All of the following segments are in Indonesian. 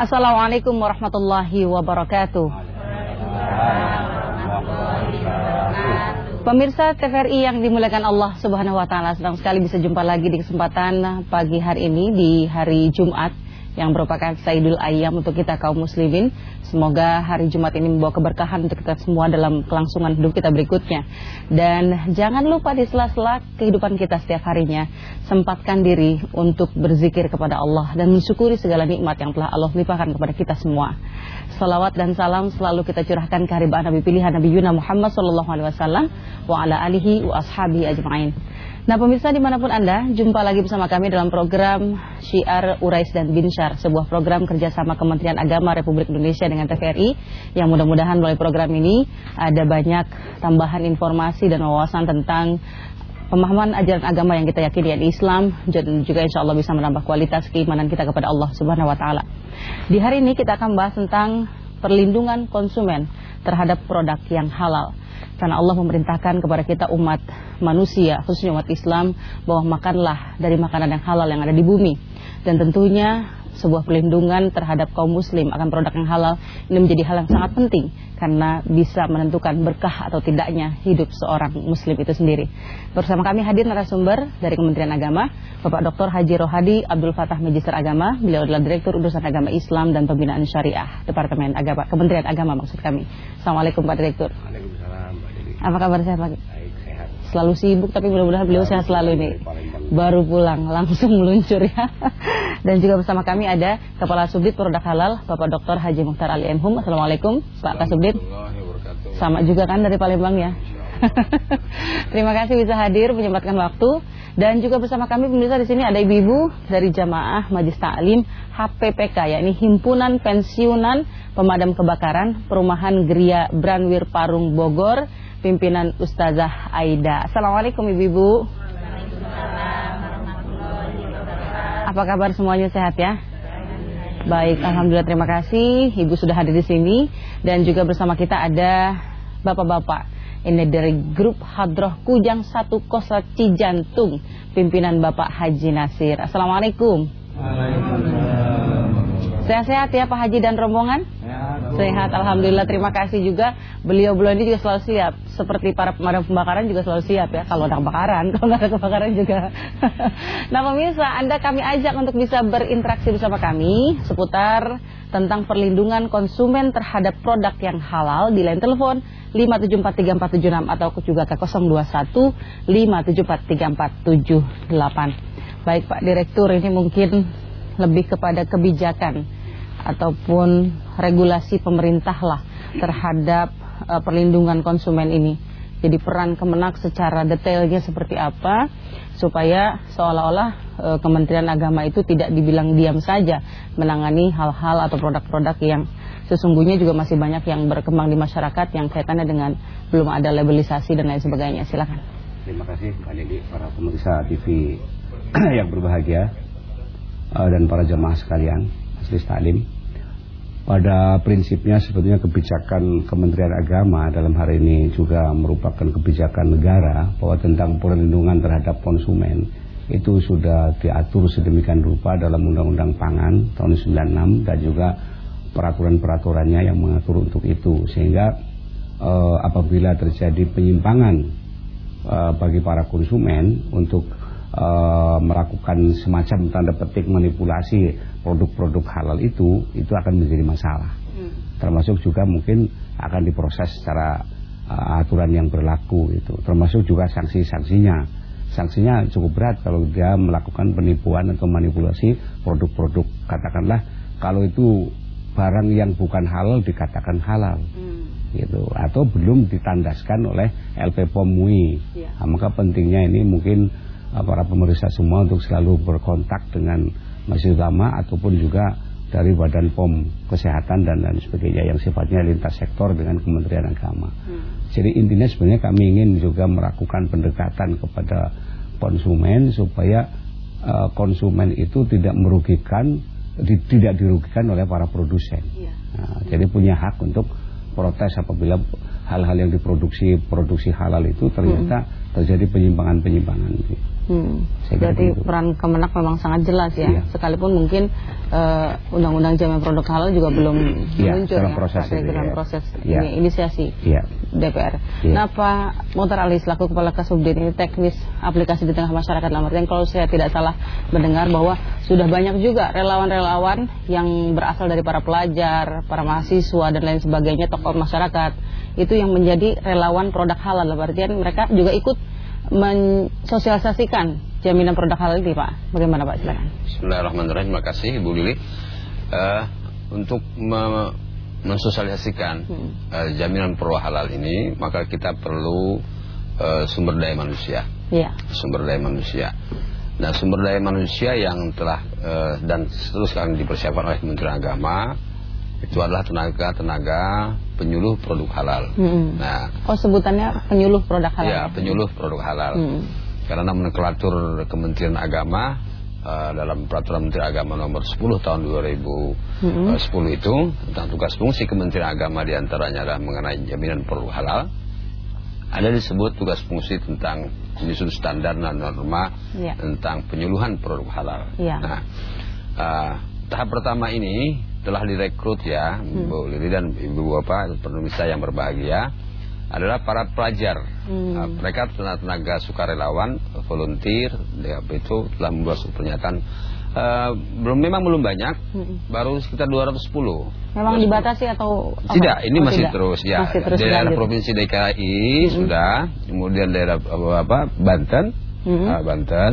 Assalamualaikum warahmatullahi wabarakatuh. Pemirsa TVRI yang dimuliakan Allah Subhanahu wa taala, senang sekali bisa jumpa lagi di kesempatan pagi hari ini di hari Jumat yang merupakan Saidul Ayam untuk kita kaum muslimin. Semoga hari Jumat ini membawa keberkahan untuk kita semua dalam kelangsungan hidup kita berikutnya. Dan jangan lupa di sela-sela kehidupan kita setiap harinya, sempatkan diri untuk berzikir kepada Allah dan mensyukuri segala nikmat yang telah Allah limpahkan kepada kita semua. Salawat dan salam selalu kita curahkan ke Nabi pilihan Nabi Yuna Muhammad Sallallahu Alaihi Wasallam wa ala alihi wa ashabi ajma'in. Nah pemirsa di mana pun Anda, jumpa lagi bersama kami dalam program Syiar Urais dan Binsyar, sebuah program kerjasama Kementerian Agama Republik Indonesia dengan TVRI, yang mudah-mudahan melalui program ini ada banyak tambahan informasi dan wawasan tentang pemahaman ajaran agama yang kita yakini yakni Islam dan juga insya Allah bisa menambah kualitas keimanan kita kepada Allah Subhanahu Wa Taala. Di hari ini kita akan bahas tentang perlindungan konsumen terhadap produk yang halal. Karena Allah memerintahkan kepada kita umat manusia, khususnya umat Islam, bahwa makanlah dari makanan yang halal yang ada di bumi. Dan tentunya sebuah perlindungan terhadap kaum muslim akan produk yang halal ini menjadi hal yang sangat penting karena bisa menentukan berkah atau tidaknya hidup seorang muslim itu sendiri. Bersama kami hadir narasumber dari Kementerian Agama, Bapak Dr. Haji Rohadi Abdul Fatah Magister Agama. Beliau adalah Direktur Urusan Agama Islam dan Pembinaan Syariah Departemen Agama Kementerian Agama maksud kami. Assalamualaikum Pak Direktur. Waalaikumsalam. Apa kabar sehat Pak? Baik, sehat. Selalu sibuk tapi mudah-mudahan beliau sehat selalu ini. Baru pulang langsung meluncur ya. Dan juga bersama kami ada Kepala Subdit Produk Halal Bapak Dr. Haji Muhtar Ali Emhum. Assalamualaikum Pak Kasubdit. Sama juga kan dari Palembang ya. Terima kasih bisa hadir menyempatkan waktu dan juga bersama kami pemirsa di sini ada ibu-ibu dari Jamaah Majlis Taklim HPPK yakni Himpunan Pensiunan Pemadam Kebakaran Perumahan Geria Branwir Parung Bogor pimpinan Ustazah Aida. Assalamualaikum ibu-ibu. Apa kabar semuanya sehat ya? Baik, alhamdulillah terima kasih Ibu sudah hadir di sini dan juga bersama kita ada bapak-bapak. Ini dari grup Hadroh Kujang Satu Kosa Cijantung, pimpinan Bapak Haji Nasir. Assalamualaikum. Sehat-sehat ya Pak Haji dan rombongan? Sehat, Alhamdulillah. Terima kasih juga. Beliau-beliau ini juga selalu siap. Seperti para pemadam kebakaran juga selalu siap ya. Kalau ada kebakaran, kalau nggak ada kebakaran juga. nah pemirsa, Anda kami ajak untuk bisa berinteraksi bersama kami seputar tentang perlindungan konsumen terhadap produk yang halal di line telepon 5743476 atau juga ke 021 5743478. Baik Pak Direktur, ini mungkin lebih kepada kebijakan ataupun regulasi pemerintah lah terhadap uh, perlindungan konsumen ini. Jadi peran Kemenak secara detailnya seperti apa supaya seolah-olah uh, Kementerian Agama itu tidak dibilang diam saja menangani hal-hal atau produk-produk yang sesungguhnya juga masih banyak yang berkembang di masyarakat yang kaitannya dengan belum ada labelisasi dan lain sebagainya. Silakan. Terima kasih Mbak Dedi, para pemirsa TV yang berbahagia uh, dan para jemaah sekalian, Majelis Taklim. Pada prinsipnya sebetulnya kebijakan Kementerian Agama dalam hari ini juga merupakan kebijakan negara bahwa tentang perlindungan terhadap konsumen itu sudah diatur sedemikian rupa dalam Undang-Undang Pangan tahun 96 dan juga peraturan-peraturannya yang mengatur untuk itu. Sehingga eh, apabila terjadi penyimpangan eh, bagi para konsumen untuk eh, melakukan semacam tanda petik manipulasi produk-produk halal itu itu akan menjadi masalah. Hmm. Termasuk juga mungkin akan diproses secara uh, aturan yang berlaku itu. Termasuk juga sanksi-sanksinya. Sanksinya cukup berat kalau dia melakukan penipuan atau manipulasi produk-produk katakanlah kalau itu barang yang bukan halal dikatakan halal. Hmm. gitu atau belum ditandaskan oleh LP POM MUI. Ya. Nah, maka pentingnya ini mungkin uh, para pemeriksa semua untuk selalu berkontak dengan masjid ulama ataupun juga dari Badan POM Kesehatan dan lain sebagainya yang sifatnya lintas sektor dengan Kementerian Agama. Hmm. Jadi intinya sebenarnya kami ingin juga melakukan pendekatan kepada konsumen supaya uh, konsumen itu tidak merugikan, di, tidak dirugikan oleh para produsen. Yeah. Nah, jadi punya hak untuk protes apabila hal-hal yang diproduksi produksi halal itu ternyata hmm. terjadi penyimpangan-penyimpangan. Hmm. Berarti peran Kemenak memang sangat jelas ya. Iya. Sekalipun mungkin eh, undang-undang jaminan produk halal juga belum iya, muncul dalam ya proses ini, dalam ya. proses iya. ini inisiasi iya. DPR. Iya. Nah Pak Mutar Ali selaku Kepala Kasubdit ini teknis aplikasi di tengah masyarakat dalam artian kalau saya tidak salah mendengar bahwa sudah banyak juga relawan-relawan yang berasal dari para pelajar, para mahasiswa dan lain sebagainya tokoh masyarakat itu yang menjadi relawan produk halal dalam artian mereka juga ikut mensosialisasikan jaminan produk halal ini Pak. Bagaimana Pak? Silakan. Bismillahirrahmanirrahim. Terima kasih Ibu Lili. Uh, untuk me mensosialisasikan hmm. uh, jaminan produk halal ini, maka kita perlu uh, sumber daya manusia. Yeah. Sumber daya manusia. Nah, sumber daya manusia yang telah uh, dan terus sekarang dipersiapkan oleh Kementerian Agama itu adalah tenaga-tenaga penyuluh produk halal. Hmm. Nah, oh sebutannya penyuluh produk halal. Ya, penyuluh produk halal. Hmm. Karena nomenklatur Kementerian Agama uh, dalam Peraturan Menteri Agama nomor 10 tahun 2010 hmm. uh, itu tentang tugas fungsi Kementerian Agama di antaranya adalah mengenai jaminan produk halal. Ada disebut tugas fungsi tentang menyusun standar dan norma ya. tentang penyuluhan produk halal. Ya. Nah, uh, tahap pertama ini telah direkrut ya hmm. Bu Lili dan Ibu Bapak penulis yang berbahagia adalah para pelajar. Hmm. Nah, mereka tenaga sukarelawan, volunteer, ya, itu telah membuat pernyataan. Uh, belum memang belum banyak, hmm. baru sekitar 210. Memang 210. dibatasi atau apa? Tidak, ini oh, masih tidak. terus ya. Masih terus daerah provinsi DKI hmm. sudah, kemudian daerah apa Banten, hmm. uh, Banten,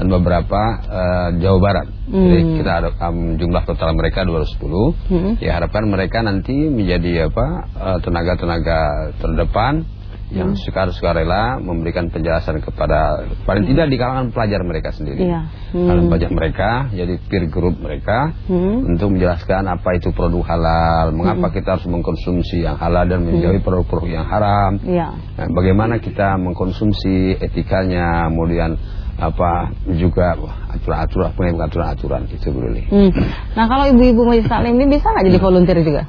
dan beberapa uh, Jawa Barat. Hmm. Jadi kita ada um, jumlah total mereka 210. Hmm. Ya harapkan mereka nanti menjadi apa eh, tenaga-tenaga uh, terdepan yang hmm. suka rela memberikan penjelasan kepada paling hmm. tidak di kalangan pelajar mereka sendiri. Yeah. Hmm. Kalangan pelajar mereka, jadi peer group mereka hmm. untuk menjelaskan apa itu produk halal, mengapa hmm. kita harus mengkonsumsi yang halal dan menjauhi hmm. produk-produk yang haram. Yeah. Nah, bagaimana kita mengkonsumsi etikanya, kemudian apa juga aturan-aturan aturan-aturan itu boleh. Hmm. Nah kalau ibu-ibu majelis taklim ini bisa nggak jadi volunteer juga?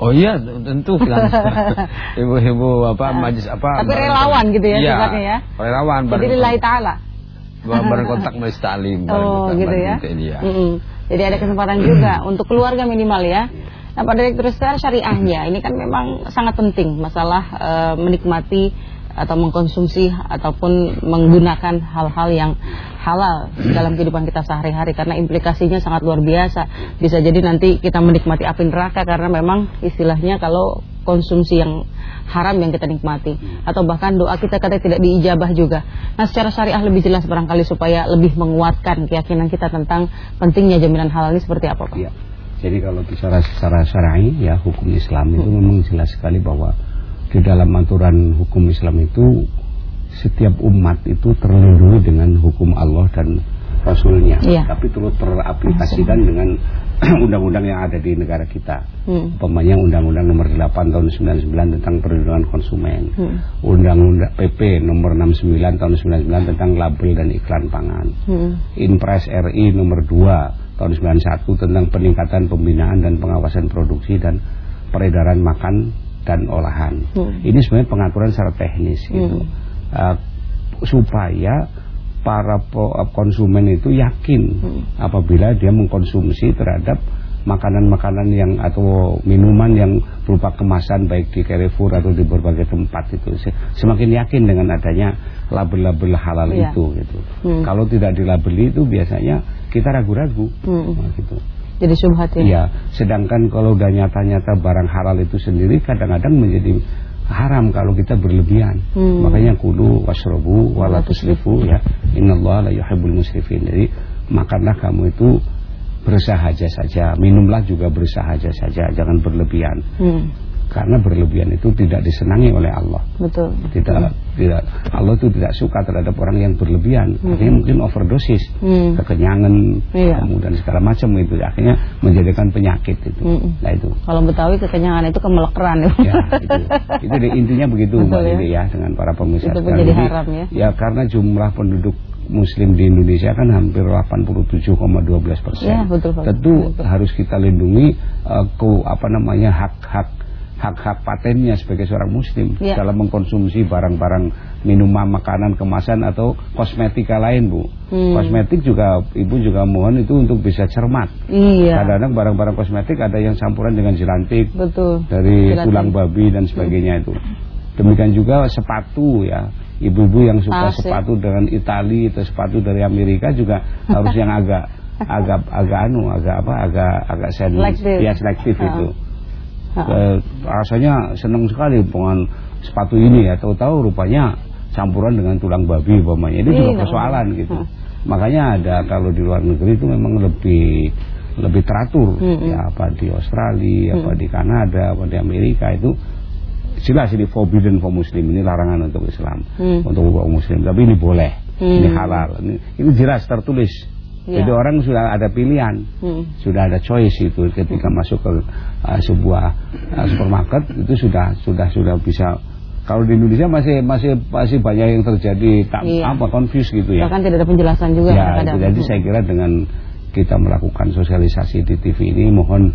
Oh iya tentu kan. Ibu-ibu apa nah, majelis apa tapi relawan gitu ya iya, sifatnya ya. relawan jadi lillahi ta'ala. Bareng kontak majelis taklim oh gitu ya. Mm -hmm. jadi ada kesempatan juga untuk keluarga minimal ya. Nah Pak Direktur sekarang syariahnya ini kan memang sangat penting masalah uh, menikmati atau mengkonsumsi ataupun menggunakan hal-hal yang halal dalam kehidupan kita sehari-hari karena implikasinya sangat luar biasa. Bisa jadi nanti kita menikmati api neraka karena memang istilahnya kalau konsumsi yang haram yang kita nikmati atau bahkan doa kita kata tidak diijabah juga. Nah, secara syariah lebih jelas barangkali supaya lebih menguatkan keyakinan kita tentang pentingnya jaminan halal ini seperti apa, Pak? Ya. Jadi kalau bicara secara syar'i ya hukum Islam itu memang jelas sekali bahwa di dalam aturan hukum Islam itu setiap umat itu terlindungi dengan hukum Allah dan Rasulnya ya. tapi terus teraplikasikan dengan undang-undang yang ada di negara kita hmm. undang-undang nomor 8 tahun 99 tentang perlindungan konsumen hmm. undang-undang PP nomor 69 tahun 99 tentang label dan iklan pangan hmm. Inpres RI nomor 2 tahun 91 tentang peningkatan pembinaan dan pengawasan produksi dan peredaran makan dan olahan. Hmm. Ini sebenarnya pengaturan secara teknis gitu. Uh, supaya para uh, konsumen itu yakin hmm. apabila dia mengkonsumsi terhadap makanan-makanan yang atau minuman yang berupa kemasan baik di Carrefour atau di berbagai tempat itu semakin yakin dengan adanya label-label halal yeah. itu gitu. Hmm. Kalau tidak dilabeli itu biasanya kita ragu-ragu hmm. nah, gitu. Jadi subhat ya. Iya, sedangkan kalau udah nyata-nyata barang halal itu sendiri kadang-kadang menjadi haram kalau kita berlebihan. Hmm. Makanya kudu wasrobu wala tusrifu ya. Innallaha la yuhibbul musrifin. Jadi makanlah kamu itu bersahaja saja, minumlah juga bersahaja saja, jangan berlebihan. Hmm karena berlebihan itu tidak disenangi oleh Allah. Betul. Tidak hmm. tidak Allah itu tidak suka terhadap orang yang berlebihan. Hmm. Akhirnya mungkin overdosis, hmm. kekenyangan, iya. kemudian segala macam itu akhirnya menjadikan penyakit itu. Hmm. Nah itu. Kalau Betawi kekenyangan itu kemelekeran ya. itu. Itu deh, intinya begitu Mbak ya. ya dengan para pemirsa. Itu menjadi haram ya. Ya karena jumlah penduduk Muslim di Indonesia kan hampir 87,12 persen. Ya, betul. Tentu betul. harus kita lindungi uh, ke apa namanya hak-hak hak-hak patennya sebagai seorang muslim ya. dalam mengkonsumsi barang-barang minuman, makanan, kemasan atau kosmetika lain bu. Hmm. Kosmetik juga ibu juga mohon itu untuk bisa cermat. Iya. Kadang-kadang barang-barang kosmetik ada yang campuran dengan jelantik, Betul. dari jelantik. tulang babi dan sebagainya hmm. itu. Demikian juga sepatu ya. Ibu-ibu yang suka Asik. sepatu dengan Itali atau sepatu dari Amerika juga harus yang agak agak agak anu agak apa agak agak selektif. ya selektif uh. itu uh, rasanya senang sekali dengan sepatu ini ya. Tahu-tahu rupanya campuran dengan tulang babi umpamanya. Ini juga iya, persoalan gitu. Makanya ada kalau di luar negeri itu memang lebih lebih teratur. Hmm. ya apa di Australia hmm. apa di Kanada apa di Amerika itu jelas ini forbidden for muslim. Ini larangan untuk Islam hmm. untuk muslim. Tapi ini boleh hmm. ini halal. Ini, ini jelas tertulis Ya. Jadi orang sudah ada pilihan, hmm. sudah ada choice itu ketika hmm. masuk ke uh, sebuah uh, supermarket itu sudah sudah sudah bisa. Kalau di Indonesia masih masih masih banyak yang terjadi tak iya. apa confuse gitu ya. Bahkan tidak ada penjelasan juga. Ya, itu, jadi saya kira dengan kita melakukan sosialisasi di TV ini mohon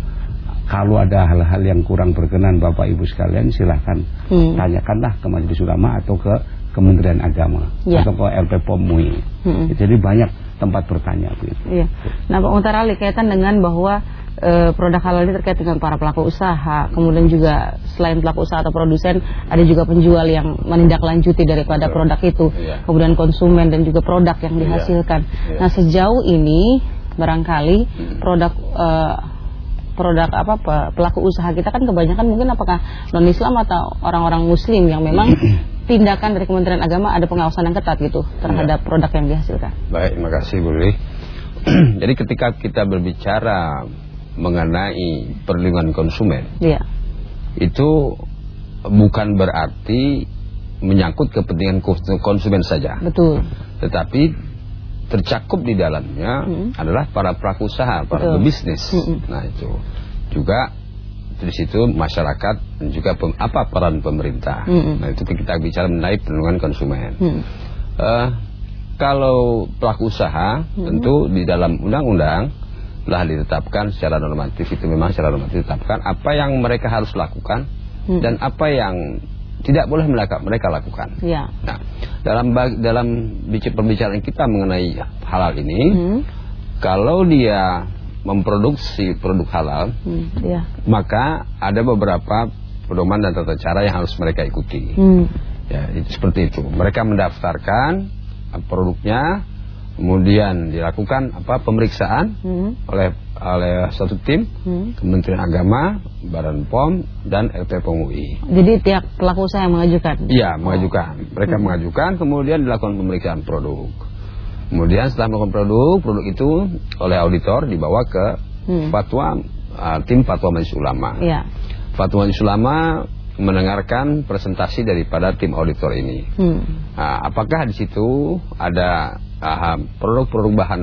kalau ada hal-hal yang kurang berkenan Bapak Ibu sekalian silahkan hmm. tanyakanlah ke Majelis Ulama atau ke Kementerian Agama ya. atau ke LP POM MUI. Hmm. Jadi banyak tempat bertanya begitu. Iya. Nah, Pak Mutarali kaitan dengan bahwa e, produk halal ini terkait dengan para pelaku usaha, kemudian juga selain pelaku usaha atau produsen, ada juga penjual yang menindaklanjuti daripada produk itu, iya. kemudian konsumen dan juga produk yang iya. dihasilkan. Iya. Nah, sejauh ini barangkali hmm. produk e, produk apa pelaku usaha kita kan kebanyakan mungkin apakah non Islam atau orang-orang Muslim yang memang tindakan dari Kementerian Agama ada pengawasan yang ketat gitu terhadap ya. produk yang dihasilkan. Baik, terima kasih Bu Lili. Jadi ketika kita berbicara mengenai perlindungan konsumen, ya. itu bukan berarti menyangkut kepentingan konsumen saja. Betul. Tetapi tercakup di dalamnya hmm. adalah para pelaku usaha, para pebisnis. Hmm. Nah itu juga di situ masyarakat dan juga pem, apa peran pemerintah. -hmm. Nah itu kita bicara mengenai perlindungan konsumen. -hmm. uh, kalau pelaku usaha -hmm. tentu di dalam undang-undang telah ditetapkan secara normatif itu memang secara normatif ditetapkan apa yang mereka harus lakukan -hmm. dan apa yang tidak boleh mereka mereka lakukan. Ya. Nah dalam dalam pembicaraan kita mengenai halal ini, -hmm. kalau dia memproduksi produk halal, hmm, ya. maka ada beberapa pedoman dan tata cara yang harus mereka ikuti. Hmm. Ya, itu, seperti itu. Mereka mendaftarkan produknya, kemudian dilakukan apa pemeriksaan hmm. oleh oleh satu tim hmm. Kementerian Agama, Badan POM dan LPPOM UI. Jadi tiap pelaku usaha yang mengajukan. Iya, mengajukan. Mereka hmm. mengajukan, kemudian dilakukan pemeriksaan produk. Kemudian setelah melakukan produk, produk itu oleh auditor dibawa ke hmm. fatwa uh, tim fatwa Majelis Ulama. Ya. Fatwa Majelis Ulama mendengarkan presentasi daripada tim auditor ini. Hmm. Nah, apakah di situ ada produk-produk bahan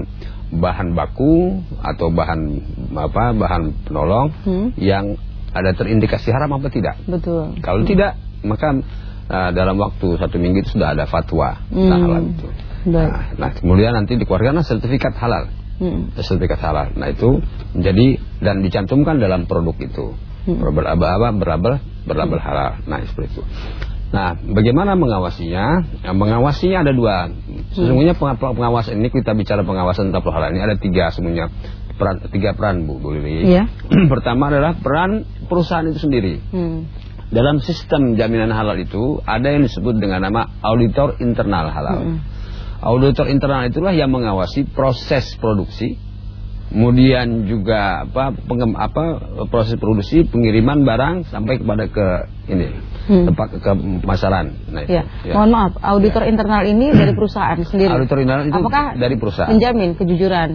bahan baku atau bahan apa bahan penolong hmm. yang ada terindikasi haram apa tidak? Betul. Kalau hmm. tidak, maka uh, dalam waktu satu minggu itu sudah ada fatwa hmm. halal itu. Nah, nah, kemudian nanti dikeluarkan sertifikat halal. Hmm. Sertifikat halal. Nah, itu menjadi dan dicantumkan dalam produk itu. Hmm. Berlabel berlabel berlabel hmm. halal. Nah, seperti itu. Nah, bagaimana mengawasinya? Yang mengawasinya ada dua. Sesungguhnya pengawas ini kita bicara pengawasan tentang halal ini ada tiga semuanya peran tiga peran Bu Lili. Yeah. Pertama adalah peran perusahaan itu sendiri. Hmm. Dalam sistem jaminan halal itu ada yang disebut dengan nama auditor internal halal. Hmm. Auditor internal itulah yang mengawasi proses produksi, kemudian juga apa, pengem, apa proses produksi, pengiriman barang sampai kepada ke ini hmm. tempat ke pemasaran. Nah, ya. ya. Mohon maaf, auditor ya. internal ini dari perusahaan sendiri. Auditor internal itu Apakah dari perusahaan. Menjamin kejujuran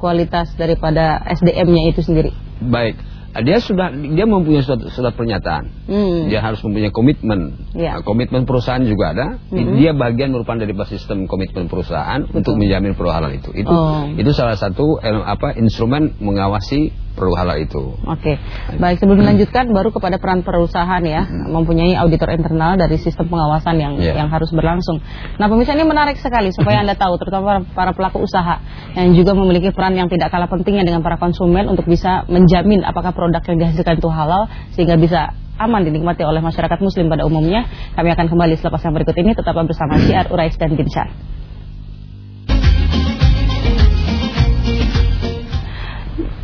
kualitas daripada SDM-nya itu sendiri. Baik dia sudah dia mempunyai surat, surat pernyataan. Hmm. Dia harus mempunyai komitmen. Ya. Nah, komitmen perusahaan juga ada. Hmm. Dia bagian merupakan dari sistem komitmen perusahaan Betul. untuk menjamin perhalal itu. Itu oh. itu salah satu apa instrumen mengawasi perlu halal itu. Oke, baik sebelum dilanjutkan baru kepada peran perusahaan ya hmm. mempunyai auditor internal dari sistem pengawasan yang yeah. yang harus berlangsung. Nah pemirsa ini menarik sekali supaya anda tahu terutama para, para pelaku usaha yang juga memiliki peran yang tidak kalah pentingnya dengan para konsumen untuk bisa menjamin apakah produk yang dihasilkan itu halal sehingga bisa aman dinikmati oleh masyarakat muslim pada umumnya. Kami akan kembali selepas yang berikut ini tetap bersama Syiar Urais dan Ginsar.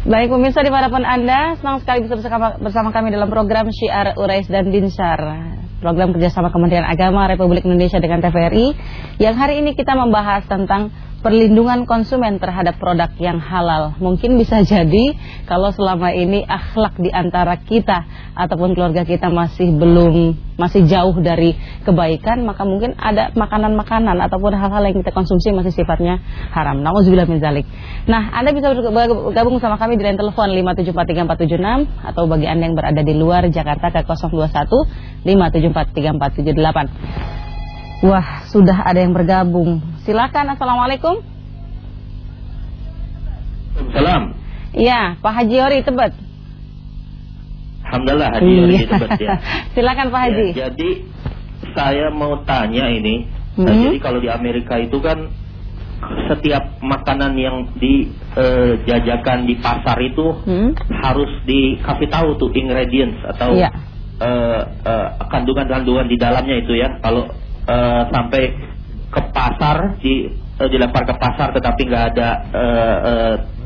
Baik pemirsa di mana pun Anda, senang sekali bisa bersama kami dalam program Syiar Urais dan Dinsar Program kerjasama Kementerian Agama Republik Indonesia dengan TVRI Yang hari ini kita membahas tentang perlindungan konsumen terhadap produk yang halal. Mungkin bisa jadi kalau selama ini akhlak di antara kita ataupun keluarga kita masih belum masih jauh dari kebaikan, maka mungkin ada makanan-makanan ataupun hal-hal yang kita konsumsi masih sifatnya haram. Nauzubillah min zalik. Nah, Anda bisa bergabung sama kami di line telepon 5743476 atau bagi Anda yang berada di luar Jakarta ke 021 5743478. Wah, sudah ada yang bergabung. Silakan, Assalamualaikum. Salam. Iya, Pak Haji Ori Tebet. Alhamdulillah Haji iya. Ori Tebet ya. Silakan Pak Haji. Ya, jadi saya mau tanya ini. Mm -hmm. nah, jadi kalau di Amerika itu kan setiap makanan yang dijajakan eh, di pasar itu hmm? harus dikasih tahu tuh ingredients atau yeah. uh, uh, kandungan-kandungan di dalamnya itu ya. Kalau uh, sampai ke pasar di uh, dilempar ke pasar tetapi nggak ada uh,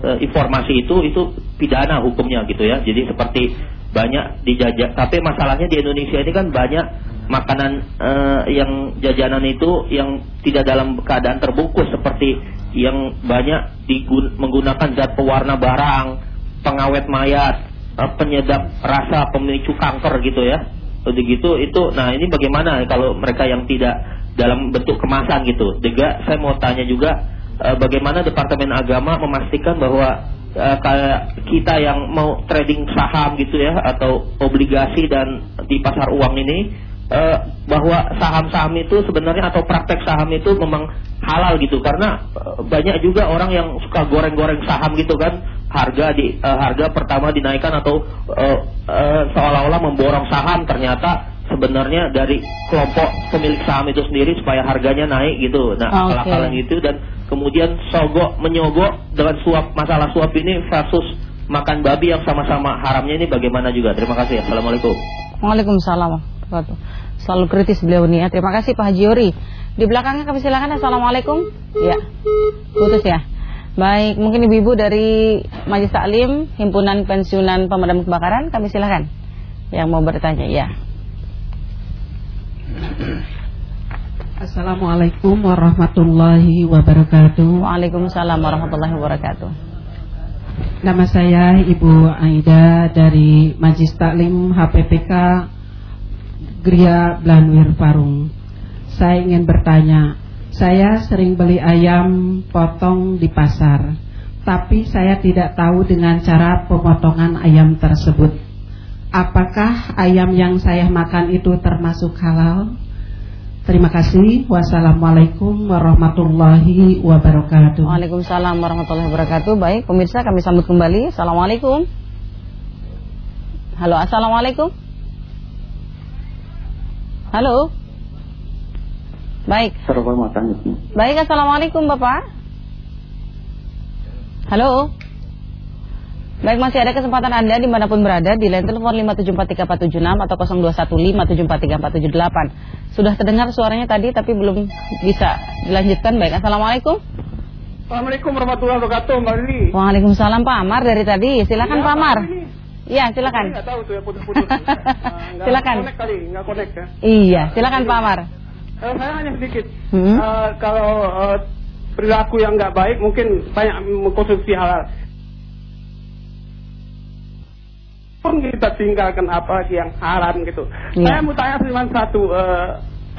uh, informasi itu itu pidana hukumnya gitu ya. Jadi seperti banyak dijajak tapi masalahnya di Indonesia ini kan banyak makanan uh, yang jajanan itu yang tidak dalam keadaan terbungkus seperti yang banyak digun menggunakan zat pewarna barang pengawet mayat penyedap rasa pemicu kanker gitu ya begitu itu nah ini bagaimana kalau mereka yang tidak dalam bentuk kemasan gitu? Juga saya mau tanya juga uh, bagaimana departemen agama memastikan bahwa uh, kayak kita yang mau trading saham gitu ya atau obligasi dan di pasar uang ini uh, bahwa saham-saham itu sebenarnya atau praktek saham itu memang halal gitu. Karena banyak juga orang yang suka goreng-goreng saham gitu kan harga di uh, harga pertama dinaikkan atau uh, uh, seolah-olah memborong saham ternyata sebenarnya dari kelompok pemilik saham itu sendiri supaya harganya naik gitu. Nah, okay. akal-akalan itu dan kemudian sogok menyogok dengan suap masalah suap ini versus makan babi yang sama-sama haramnya ini bagaimana juga. Terima kasih. Assalamualaikum. Waalaikumsalam. Selalu kritis beliau nih ya. Terima kasih Pak Haji Yori. Di belakangnya kami silakan. Assalamualaikum. Ya. Putus ya. Baik, mungkin ibu-ibu dari Majelis Taklim, Himpunan Pensiunan Pemadam Kebakaran, kami silakan yang mau bertanya. Ya. Assalamualaikum warahmatullahi wabarakatuh. Waalaikumsalam warahmatullahi wabarakatuh. Nama saya Ibu Aida dari Majlis Taklim HPPK Gria Blanwir Parung. Saya ingin bertanya, saya sering beli ayam potong di pasar, tapi saya tidak tahu dengan cara pemotongan ayam tersebut. Apakah ayam yang saya makan itu termasuk halal? Terima kasih. Wassalamualaikum warahmatullahi wabarakatuh. Waalaikumsalam warahmatullahi wabarakatuh. Baik, pemirsa kami sambut kembali. Assalamualaikum. Halo, assalamualaikum. Halo. Baik. Baik, Assalamualaikum Bapak. Halo. Baik, masih ada kesempatan Anda di mana pun berada di line telepon 5743476 atau 0215734778. Sudah terdengar suaranya tadi tapi belum bisa dilanjutkan. Baik, Assalamualaikum. Assalamualaikum warahmatullahi wabarakatuh, Mbak Lili. Waalaikumsalam Pak Amar dari tadi. Silakan ya, Pak Amar. Iya, silakan. Enggak tahu tuh ya putus-putus. nah, silakan. Connect kali, enggak connect ya. Iya, silakan Pak Amar. Uh, saya hanya sedikit. Hmm? Uh, kalau uh, perilaku yang nggak baik mungkin banyak mengkonsumsi halal. Pun kita tinggalkan apa yang haram gitu. Yeah. Saya mau tanya cuma satu. Uh,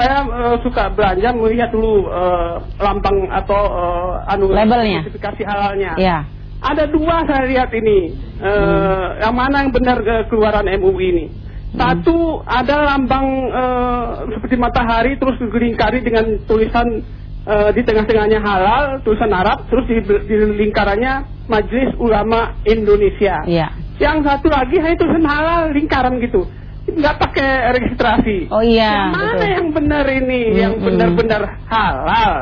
saya uh, suka belanja melihat dulu uh, lambang atau uh, anu labelnya sertifikasi halalnya. Yeah. Ada dua saya lihat ini. Uh, hmm. Yang mana yang benar keluaran MUI ini? Satu ada lambang uh, seperti matahari terus dilingkari dengan tulisan uh, di tengah-tengahnya halal, tulisan Arab, terus di, di lingkarannya Majelis Ulama Indonesia. Iya. Yang satu lagi hanya tulisan halal lingkaran gitu. Nggak pakai registrasi. Oh iya. Yang mana betul. yang benar ini, hmm, yang benar-benar halal?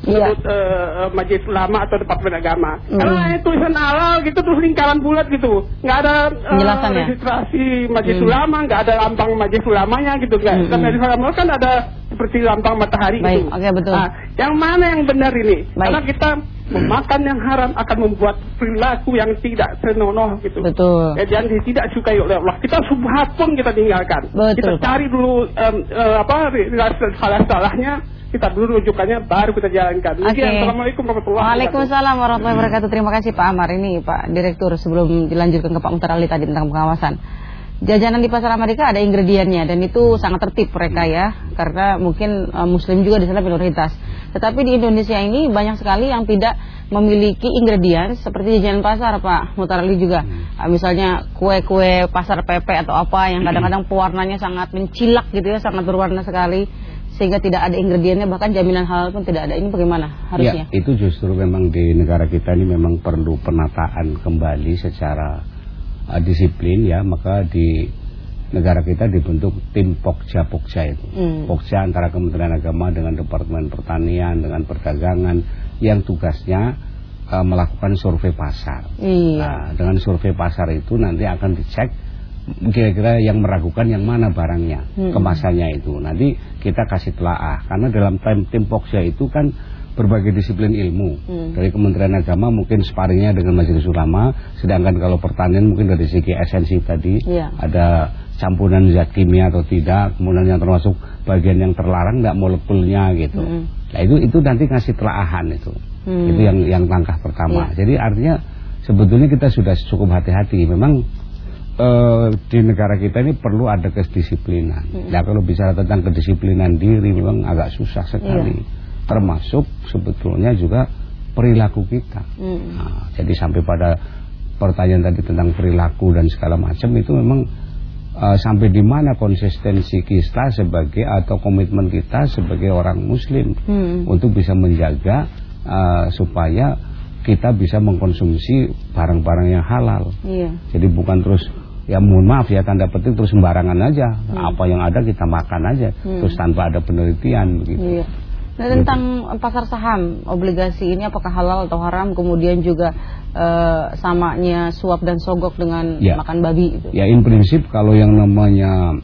Menurut yeah. uh, uh, majelis ulama atau departemen agama. Mm. Karena tulisan halal gitu terus lingkaran bulat gitu, nggak ada uh, registrasi majelis mm. ulama, nggak ada lambang majelis ulamanya gitu, nggak. Mm. Karena majelis ulama kan ada seperti lambang matahari Baik, gitu. Oke okay, betul. Nah, yang mana yang benar ini? Baik. Karena kita memakan yang haram akan membuat perilaku yang tidak senonoh gitu. Betul. Ya, dan tidak sukai oleh Allah. Kita subhat pun kita tinggalkan. Betul. Kita cari dulu um, uh, apa salah-salahnya kita dulu rujukannya baru kita jalankan. Okay. Assalamualaikum warahmatullahi wabarakatuh. Waalaikumsalam warahmatullahi wabarakatuh. Terima kasih Pak Amar ini Pak Direktur sebelum dilanjutkan ke Pak Mutarali tadi tentang pengawasan. Jajanan di pasar Amerika ada ingredientnya dan itu sangat tertib mereka ya karena mungkin uh, muslim juga di sana minoritas. Tetapi di Indonesia ini banyak sekali yang tidak memiliki ingredient seperti jajanan pasar Pak Mutarali juga. Uh, misalnya kue-kue pasar pepe atau apa yang kadang-kadang pewarnanya sangat mencilak gitu ya, sangat berwarna sekali sehingga tidak ada ingredientnya bahkan jaminan halal pun tidak ada. Ini bagaimana harusnya? Ya, itu justru memang di negara kita ini memang perlu penataan kembali secara uh, disiplin ya maka di negara kita dibentuk tim Pokja Pokja itu hmm. Pokja antara Kementerian Agama dengan Departemen Pertanian dengan Perdagangan yang tugasnya uh, melakukan survei pasar iya. nah, dengan survei pasar itu nanti akan dicek kira-kira yang meragukan yang mana barangnya hmm. kemasannya itu nanti kita kasih telaah karena dalam tim tim Pokja itu kan berbagai disiplin ilmu. Hmm. Dari Kementerian Agama mungkin sparringnya dengan Majelis Ulama, sedangkan kalau pertanian mungkin dari segi esensi tadi yeah. ada campuran zat kimia atau tidak, kemudian yang termasuk bagian yang terlarang nggak molekulnya gitu. Hmm. Nah itu itu nanti ngasih telaahan itu. Hmm. Itu yang yang langkah pertama. Yeah. Jadi artinya sebetulnya kita sudah cukup hati-hati. Memang uh, di negara kita ini perlu ada kedisiplinan. Hmm. Nah kalau bicara tentang kedisiplinan diri memang agak susah sekali. Yeah termasuk sebetulnya juga perilaku kita. Hmm. Nah, jadi sampai pada pertanyaan tadi tentang perilaku dan segala macam itu memang uh, sampai di mana konsistensi kita sebagai atau komitmen kita sebagai orang Muslim hmm. untuk bisa menjaga uh, supaya kita bisa mengkonsumsi barang-barang yang halal. Iya. Jadi bukan terus ya mohon maaf ya tanda petik terus sembarangan aja hmm. apa yang ada kita makan aja hmm. terus tanpa ada penelitian begitu. Iya. Nah, tentang pasar saham obligasi ini apakah halal atau haram kemudian juga uh, samanya suap dan sogok dengan ya. makan babi itu. Ya in prinsip kalau yang namanya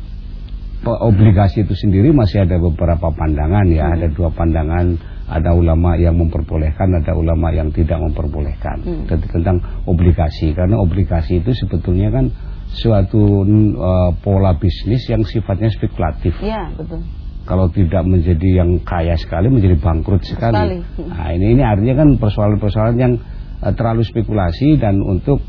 obligasi itu sendiri masih ada beberapa pandangan ya, hmm. ada dua pandangan, ada ulama yang memperbolehkan, ada ulama yang tidak memperbolehkan hmm. tentang obligasi karena obligasi itu sebetulnya kan suatu uh, pola bisnis yang sifatnya spekulatif. Iya, betul kalau tidak menjadi yang kaya sekali menjadi bangkrut sekali. sekali. Nah, ini ini artinya kan persoalan-persoalan yang uh, terlalu spekulasi dan untuk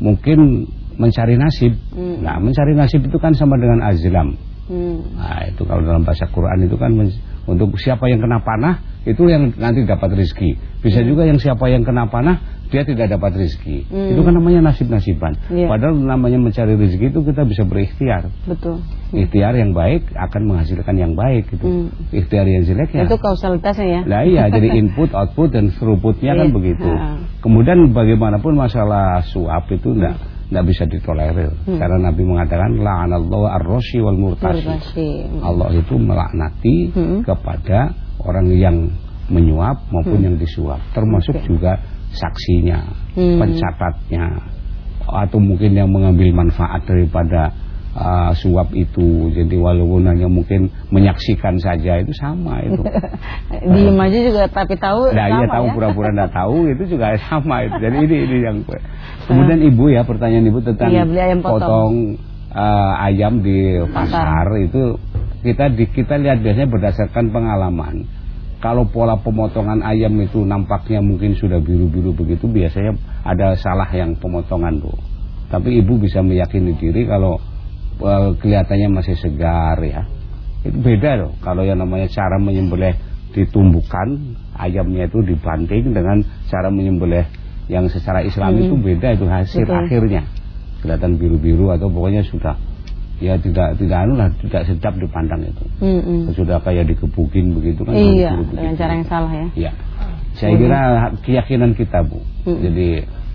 mungkin mencari nasib. Hmm. Nah, mencari nasib itu kan sama dengan azlam. Hmm. Nah, itu kalau dalam bahasa Quran itu kan untuk siapa yang kena panah itu yang nanti dapat rezeki. Bisa hmm. juga yang siapa yang kena panah dia tidak dapat rezeki. Hmm. Itu kan namanya nasib-nasiban. Yeah. Padahal namanya mencari rezeki itu kita bisa berikhtiar. Betul. Ikhtiar yang baik akan menghasilkan yang baik gitu. Hmm. Ikhtiar yang jelek ya. Itu kausalitasnya ya. Nah iya, jadi input, output dan throughputnya kan iya. begitu. Ha. Kemudian bagaimanapun masalah suap itu enggak hmm. enggak bisa ditolerir. Hmm. Karena Nabi mengatakan la'anallahu ar-rashi wal murtashi. Allah itu melaknati hmm. kepada orang yang menyuap maupun hmm. yang disuap. Termasuk okay. juga saksinya, hmm. pencatatnya, atau mungkin yang mengambil manfaat daripada uh, suap itu. Jadi walaupun hanya mungkin menyaksikan saja itu sama itu. Diem aja juga tapi tahu. Nah iya tahu ya? pura-pura ya? tidak tahu itu juga sama itu. Jadi ini ini yang kemudian uh. ibu ya pertanyaan ibu tentang iya, ayam potong, potong uh, ayam di pasar, pasar itu kita di, kita lihat biasanya berdasarkan pengalaman kalau pola pemotongan ayam itu nampaknya mungkin sudah biru-biru begitu biasanya ada salah yang pemotongan tuh tapi ibu bisa meyakini diri kalau uh, kelihatannya masih segar ya itu beda loh kalau yang namanya cara menyembelih ditumbuhkan ayamnya itu dibanting dengan cara menyembelih yang secara Islam hmm. itu beda itu hasil Betul. akhirnya kelihatan biru-biru atau pokoknya sudah ya tidak tidak anu lah tidak sedap dipandang itu. Mm -hmm. Sudah kayak dikebukin begitu kan. Iya, dengan cara yang salah ya. Iya. Saya kira keyakinan kita Bu. Mm. Jadi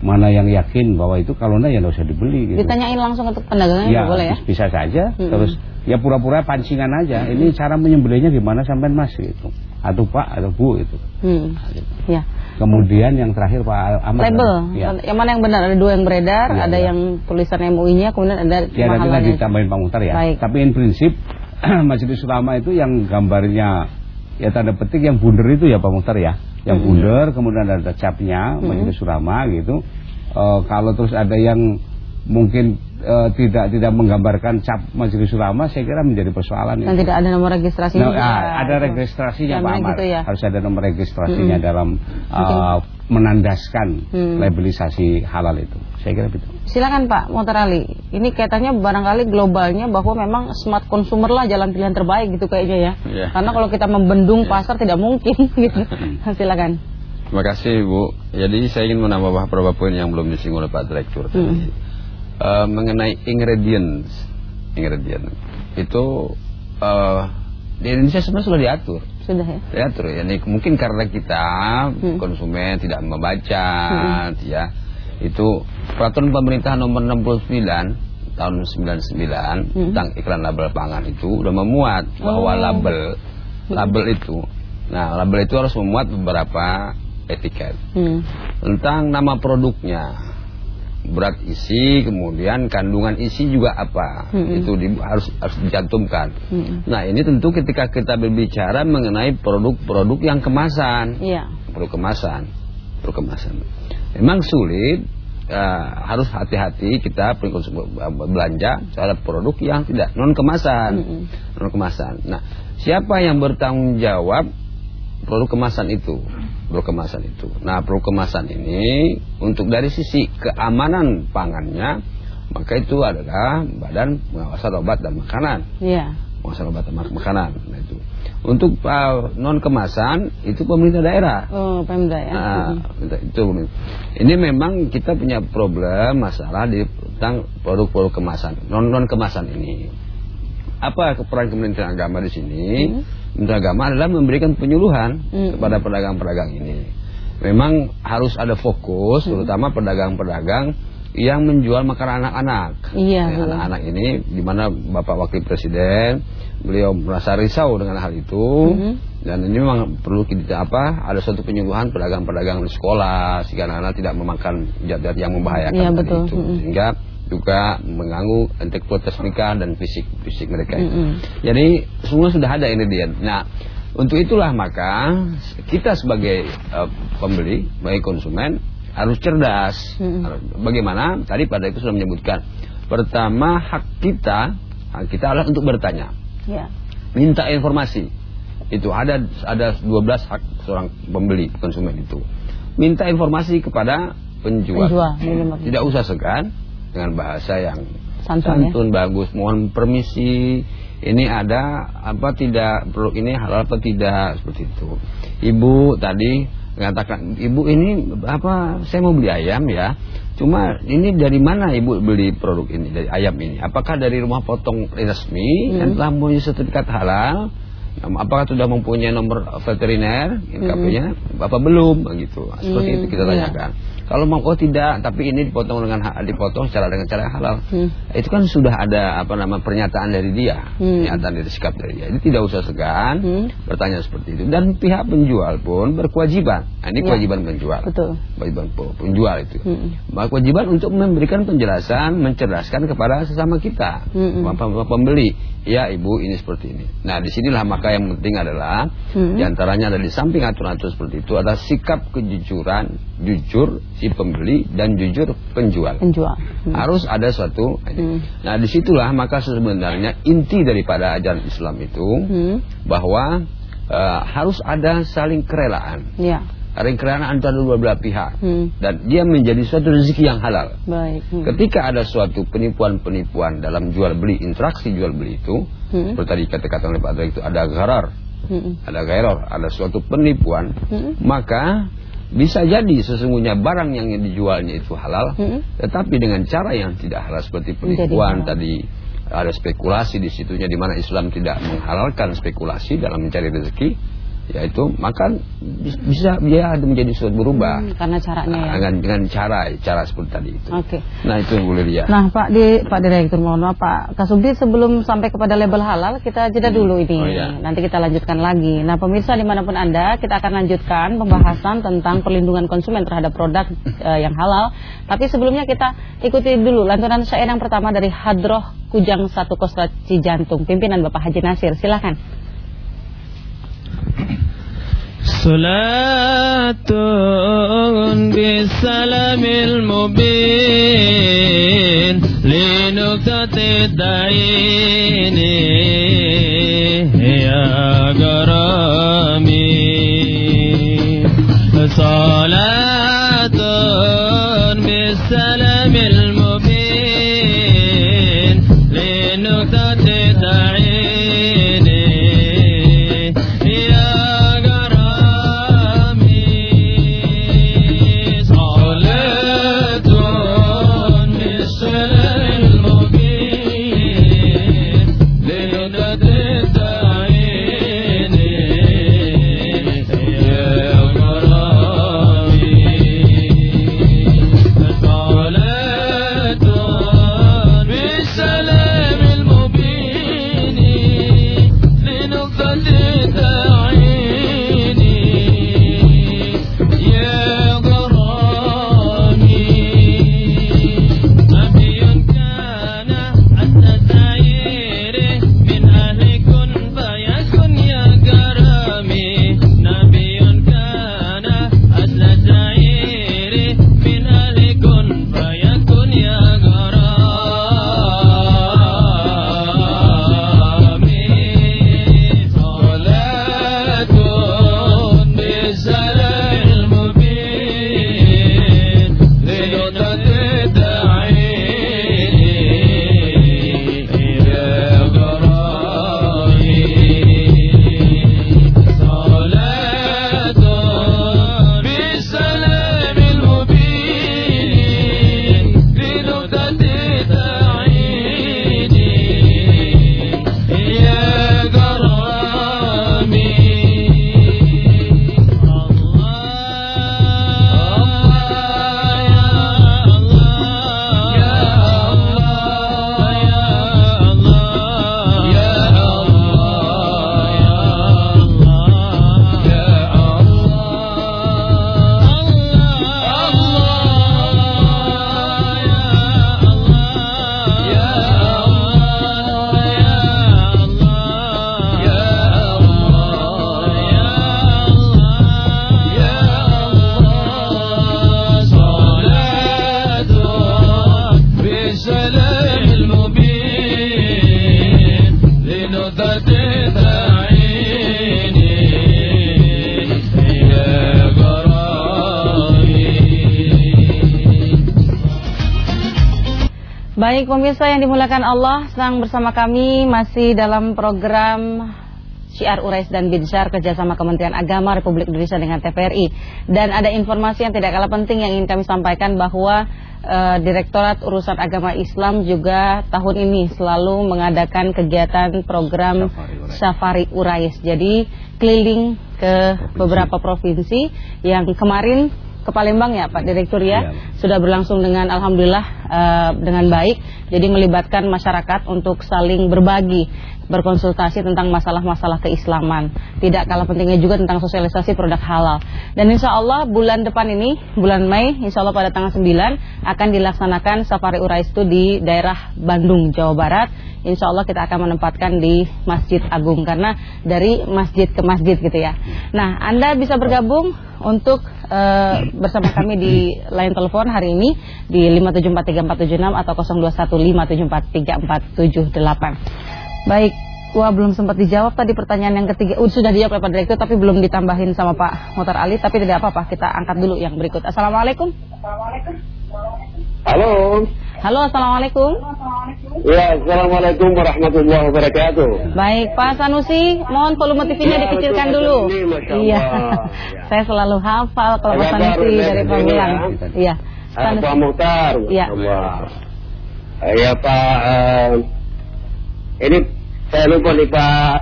mana yang yakin bahwa itu kalau enggak ya enggak usah dibeli gitu. Ditanyain langsung untuk pedagangnya ya, boleh ya? Bisa saja. Mm -hmm. Terus ya pura-pura pancingan aja. Ini cara menyembelihnya gimana sampai Mas gitu. atau Pak atau Bu itu. Hmm. Nah, gitu. Ya. Kemudian yang terakhir Pak Ahmad. Label. Ya. Yang mana yang benar? Ada dua yang beredar, ya, ada ya. yang tulisan MUI-nya, kemudian ada Ya nanti nanti ditambahin Pak Mutar ya. Baik. Tapi in prinsip Majelis Ulama itu yang gambarnya ya tanda petik yang bundar itu ya Pak Mutar ya. Yang hmm. bundar kemudian ada capnya. Majelis Ulama gitu. Uh, kalau terus ada yang mungkin uh, tidak tidak menggambarkan cap majelis ulama saya kira menjadi persoalan dan tidak ada nomor registrasinya nah, ya, ada registrasinya Pak Amar. gitu ya? harus ada nomor registrasinya hmm. dalam uh, menandaskan hmm. labelisasi halal itu. Saya kira begitu. Silakan Pak Motorali ini kaitannya barangkali globalnya bahwa memang smart consumer lah jalan pilihan terbaik gitu kayaknya ya. Yeah. karena kalau kita membendung yeah. pasar tidak mungkin gitu. Silakan. Terima kasih Bu. Jadi saya ingin menambah beberapa poin yang belum disinggung oleh Pak Direktur hmm uh, mengenai ingredients ingredient itu uh, di Indonesia sebenarnya sudah diatur sudah ya diatur ya ini mungkin karena kita hmm. konsumen tidak membaca hmm. ya itu peraturan pemerintah nomor 69 tahun 99 hmm. tentang iklan label pangan itu udah memuat bahwa oh. label label itu nah label itu harus memuat beberapa etiket hmm. tentang nama produknya berat isi, kemudian kandungan isi juga apa, hmm. itu di, harus harus dicantumkan. Hmm. Nah ini tentu ketika kita berbicara mengenai produk-produk yang kemasan, yeah. produk kemasan, produk kemasan. Memang sulit, uh, harus hati-hati kita belanja terhadap produk yang tidak non kemasan, hmm. non kemasan. Nah siapa yang bertanggung jawab produk kemasan itu? Produk kemasan itu. Nah, produk kemasan ini untuk dari sisi keamanan pangannya, maka itu adalah Badan Pengawasan Obat dan Makanan. Iya. Pengawasan Obat dan Makanan. Nah, itu. Untuk uh, non kemasan itu pemerintah daerah. Oh, pemerintah ya. Nah, itu Ini memang kita punya problem masalah di tentang produk-produk kemasan, non non kemasan ini. Apa peran Kementerian Agama di sini? Hmm Kementerian Agama adalah memberikan penyuluhan hmm. kepada pedagang-pedagang ini. Memang harus ada fokus, hmm. terutama pedagang-pedagang yang menjual makanan anak-anak. Iya. Ya, anak-anak ini, di mana Bapak Wakil Presiden, beliau merasa risau dengan hal itu, hmm. dan ini memang perlu kita apa? Ada suatu penyuluhan pedagang-pedagang di sekolah, sehingga anak-anak tidak memakan zat-zat yang membahayakan iya, betul. itu, hmm. sehingga juga mengganggu integritas mereka dan fisik fisik mereka. Mm -hmm. Jadi semua sudah ada ini dia. Nah, untuk itulah maka kita sebagai uh, pembeli, sebagai konsumen harus cerdas. Mm -hmm. Bagaimana? Tadi pada itu sudah menyebutkan. Pertama hak kita, hak kita adalah untuk bertanya. Yeah. Minta informasi. Itu ada ada 12 hak seorang pembeli konsumen itu. Minta informasi kepada penjual. penjual. Tidak usah segan dengan bahasa yang santun, santun ya? bagus. Mohon permisi, ini ada apa tidak perlu ini halal apa tidak seperti itu. Ibu tadi mengatakan, ibu ini apa? Saya mau beli ayam ya. Cuma ini dari mana ibu beli produk ini dari ayam ini? Apakah dari rumah potong resmi hmm. yang telah mempunyai sertifikat halal? Apakah sudah mempunyai nomor veteriner? Hmm. Apa belum? Begitu. Seperti hmm. itu kita iya. tanyakan. Ya. Kalau mau oh tidak, tapi ini dipotong dengan dipotong secara dengan cara halal. Hmm. Itu kan sudah ada apa nama pernyataan dari dia, hmm. pernyataan dari sikap dari dia. Ini tidak usah segan hmm. bertanya seperti itu. Dan pihak penjual pun berkewajiban. Nah, ini ya. kewajiban penjual. Betul. Kewajiban penjual itu. Hmm. Kewajiban untuk memberikan penjelasan, mencerdaskan kepada sesama kita, hmm. pembeli. Ya ibu ini seperti ini. Nah di sinilah maka yang penting adalah hmm. di antaranya ada di samping aturan-aturan seperti itu ada sikap kejujuran, jujur si pembeli dan jujur penjual. Penjual. Hmm. Harus ada suatu. Hmm. Nah di situlah maka sebenarnya inti daripada ajaran Islam itu hmm. bahwa uh, harus ada saling kerelaan. Ya kerelaan antara dua belah pihak hmm. dan dia menjadi suatu rezeki yang halal. Baik. Hmm. Ketika ada suatu penipuan-penipuan dalam jual beli interaksi jual beli itu, hmm. seperti tadi kata-kata oleh Pak Dra itu ada garar, hmm. ada gairor, ada suatu penipuan, hmm. maka bisa jadi sesungguhnya barang yang dijualnya itu halal, hmm. tetapi dengan cara yang tidak halal seperti penipuan tadi ada spekulasi di situnya di mana Islam tidak menghalalkan spekulasi dalam mencari rezeki ya itu makan bisa dia menjadi suatu berubah hmm, karena caranya ya dengan, dengan cara cara seperti tadi itu. Oke. Okay. Nah itu yang boleh lihat. Nah Pak di Pak Direktur mohon maaf Pak Kasubdi sebelum sampai kepada label halal kita jeda dulu ini. Oh, iya. Nanti kita lanjutkan lagi. Nah pemirsa di mana pun anda kita akan lanjutkan pembahasan tentang perlindungan konsumen terhadap produk uh, yang halal. Tapi sebelumnya kita ikuti dulu lantunan syair yang pertama dari Hadroh Kujang Satu Kostra Cijantung pimpinan Bapak Haji Nasir. Silakan. صلاة بالسلام المبين لنكتة الدعين يا جرامي صلاة بالسلام المبين Baik pemirsa yang dimulakan Allah, sedang bersama kami masih dalam program Syiar Urais dan Binsar kerjasama Kementerian Agama Republik Indonesia dengan TVRI. Dan ada informasi yang tidak kalah penting yang ingin kami sampaikan bahwa uh, Direktorat Urusan Agama Islam juga tahun ini selalu mengadakan kegiatan program Safari Urais. Jadi keliling ke beberapa provinsi yang kemarin ke Palembang ya Pak Direktur ya, ya. sudah berlangsung dengan alhamdulillah uh, dengan baik. Jadi melibatkan masyarakat untuk saling berbagi, berkonsultasi tentang masalah-masalah keislaman. Tidak kalah pentingnya juga tentang sosialisasi produk halal. Dan insya Allah bulan depan ini, bulan Mei, insya Allah pada tanggal 9 akan dilaksanakan Safari Urais itu di daerah Bandung, Jawa Barat. Insya Allah kita akan menempatkan di Masjid Agung karena dari masjid ke masjid gitu ya. Nah, Anda bisa bergabung untuk uh, bersama kami di line telepon hari ini di 5743476 atau 0215743478. Baik, Wah belum sempat dijawab tadi pertanyaan yang ketiga uh, Sudah dijawab oleh Pak Direktur tapi belum ditambahin sama Pak Motor Ali Tapi tidak apa-apa kita angkat dulu yang berikut Assalamualaikum Assalamualaikum Halo Halo, Assalamualaikum. Ya, Assalamualaikum warahmatullahi wabarakatuh. Baik, Pak Sanusi, mohon volume TV-nya ya, dikecilkan dulu. Iya. Saya selalu hafal kalau Pak Sanusi dari Pak Bulan. Iya. Pak Muhtar. Iya. Ya, Pak. Uh, ini saya lupa nih Pak